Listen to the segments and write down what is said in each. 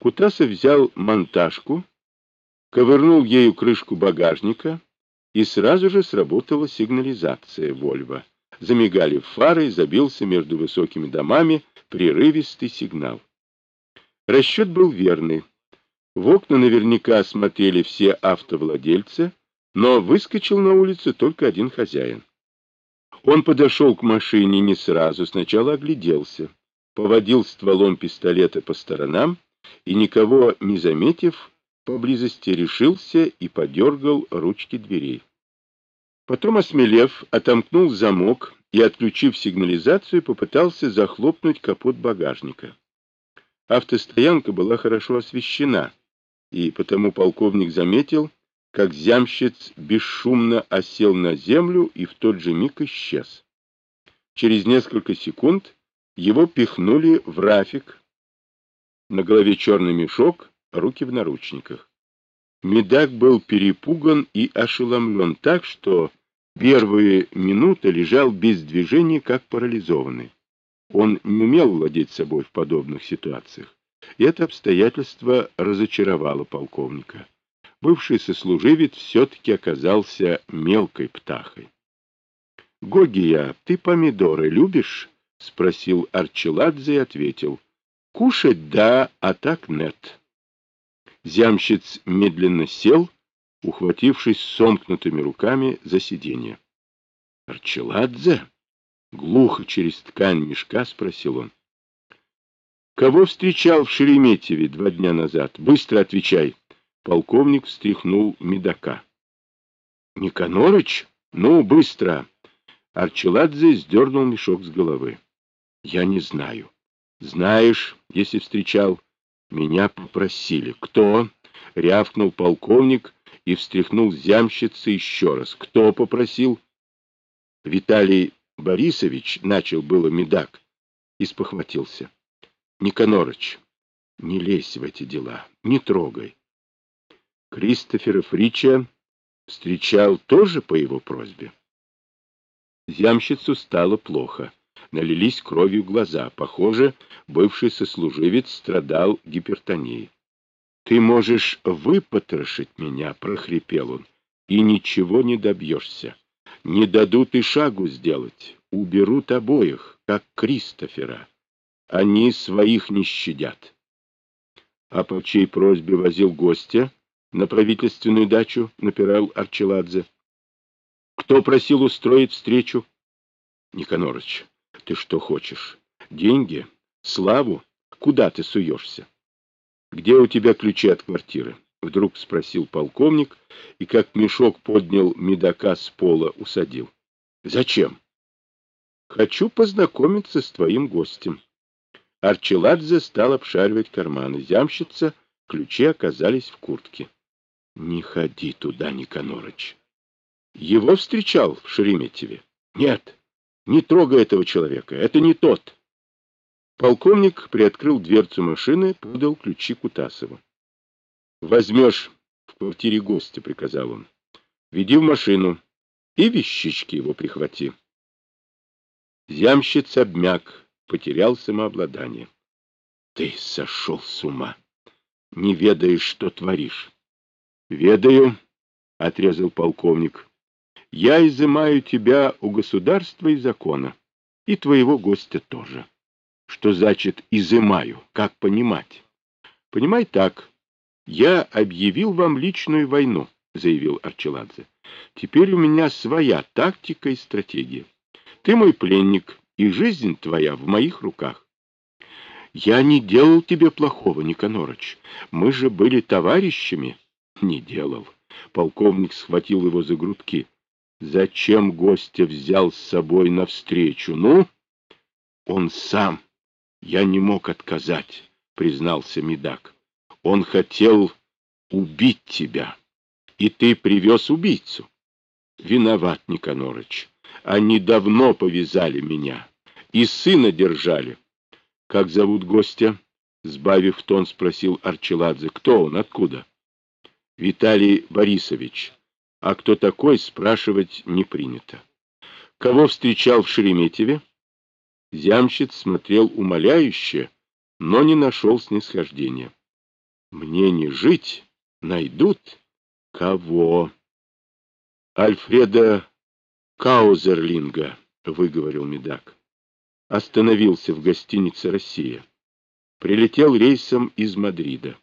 Кутасов взял монтажку, ковырнул ею крышку багажника, и сразу же сработала сигнализация «Вольво». Замигали фары, забился между высокими домами прерывистый сигнал. Расчет был верный. В окна наверняка осмотрели все автовладельцы, но выскочил на улицу только один хозяин. Он подошел к машине не сразу, сначала огляделся, поводил стволом пистолета по сторонам и, никого не заметив, поблизости решился и подергал ручки дверей. Потом, осмелев, отомкнул замок и, отключив сигнализацию, попытался захлопнуть капот багажника. Автостоянка была хорошо освещена, и потому полковник заметил, как зямщиц бесшумно осел на землю и в тот же миг исчез. Через несколько секунд его пихнули в рафик, на голове черный мешок, руки в наручниках. Медак был перепуган и ошеломлен так, что первые минуты лежал без движения, как парализованный. Он не умел владеть собой в подобных ситуациях, и это обстоятельство разочаровало полковника. Бывший сослуживец все-таки оказался мелкой птахой. — Гогия, ты помидоры любишь? — спросил Арчеладзе и ответил. — Кушать да, а так нет. Зямщиц медленно сел, ухватившись сомкнутыми руками за сиденье. — Арчеладзе? — глухо через ткань мешка спросил он. — Кого встречал в Шереметьеве два дня назад? Быстро отвечай. Полковник встряхнул медака. — Никанорыч? Ну, быстро! Арчеладзе сдернул мешок с головы. Я не знаю. Знаешь, если встречал, меня попросили. Кто? Рявкнул полковник и встряхнул зямщицы еще раз. Кто попросил? Виталий Борисович, начал было медак, и спохватился. Никанорыч, не лезь в эти дела, не трогай. Кристофера Фрича встречал тоже по его просьбе. Зямщицу стало плохо налились кровью глаза. Похоже, бывший сослуживец страдал гипертонией. — Ты можешь выпотрошить меня, — прохрипел он, — и ничего не добьешься. Не дадут и шагу сделать. Уберут обоих, как Кристофера. Они своих не щадят. А по чьей просьбе возил гостя на правительственную дачу, напирал Арчеладзе. Кто просил устроить встречу? Никонорыч, ты что хочешь? Деньги? Славу? Куда ты суешься? Где у тебя ключи от квартиры? Вдруг спросил полковник и как мешок поднял медака с пола, усадил. Зачем? Хочу познакомиться с твоим гостем. Арчеладзе стал обшаривать карманы. Зямщица, ключи оказались в куртке. Не ходи туда, Никанорыч. Его встречал в Шереметьеве? Нет. Не трогай этого человека, это не тот. Полковник приоткрыл дверцу машины, подал ключи Кутасову. Возьмешь в квартире гостя, приказал он. Веди в машину и вещички его прихвати. Зямщиц обмяк, потерял самообладание. Ты сошел с ума. Не ведаешь, что творишь. Ведаю, — отрезал полковник я изымаю тебя у государства и закона, и твоего гостя тоже. Что значит «изымаю»? Как понимать? Понимай так. Я объявил вам личную войну, заявил Арчеладзе. Теперь у меня своя тактика и стратегия. Ты мой пленник, и жизнь твоя в моих руках. Я не делал тебе плохого, Никанорыч. Мы же были товарищами. Не делал. Полковник схватил его за грудки. Зачем гостя взял с собой навстречу? Ну, он сам. Я не мог отказать, признался Медак. Он хотел убить тебя, и ты привез убийцу. Виноват, Никанорыч. Они давно повязали меня, и сына держали. Как зовут гостя? Сбавив тон, спросил Арчеладзе. Кто он? Откуда? Виталий Борисович. А кто такой, спрашивать не принято. Кого встречал в Шереметьеве? Зямщиц смотрел умоляюще, но не нашел снисхождения. Мне не жить, найдут. Кого? Альфреда Каузерлинга, выговорил Медак. Остановился в гостинице «Россия». Прилетел рейсом из Мадрида.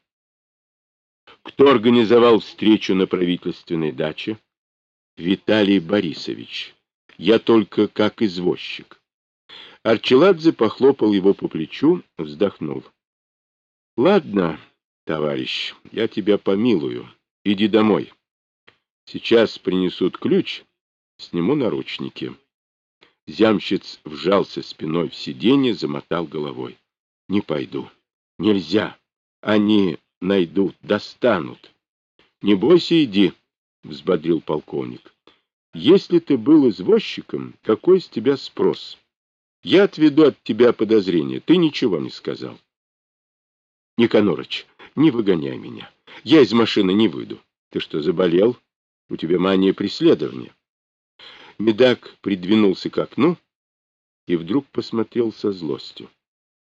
Кто организовал встречу на правительственной даче? Виталий Борисович. Я только как извозчик. Арчеладзе похлопал его по плечу, вздохнул. — Ладно, товарищ, я тебя помилую. Иди домой. Сейчас принесут ключ, сниму наручники. Зямщиц вжался спиной в сиденье, замотал головой. — Не пойду. Нельзя. Они найдут, достанут. — Не бойся, иди, — взбодрил полковник. Если ты был извозчиком, какой с тебя спрос? Я отведу от тебя подозрения. Ты ничего не сказал. Никонорыч, не выгоняй меня. Я из машины не выйду. Ты что, заболел? У тебя мания преследования. Медак придвинулся к окну и вдруг посмотрел со злостью.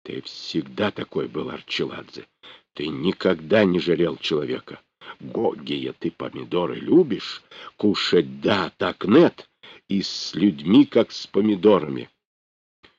Ты всегда такой был, Арчеладзе. Ты никогда не жалел человека. Гогия, ты помидоры любишь? Кушать да, так нет. И с людьми, как с помидорами.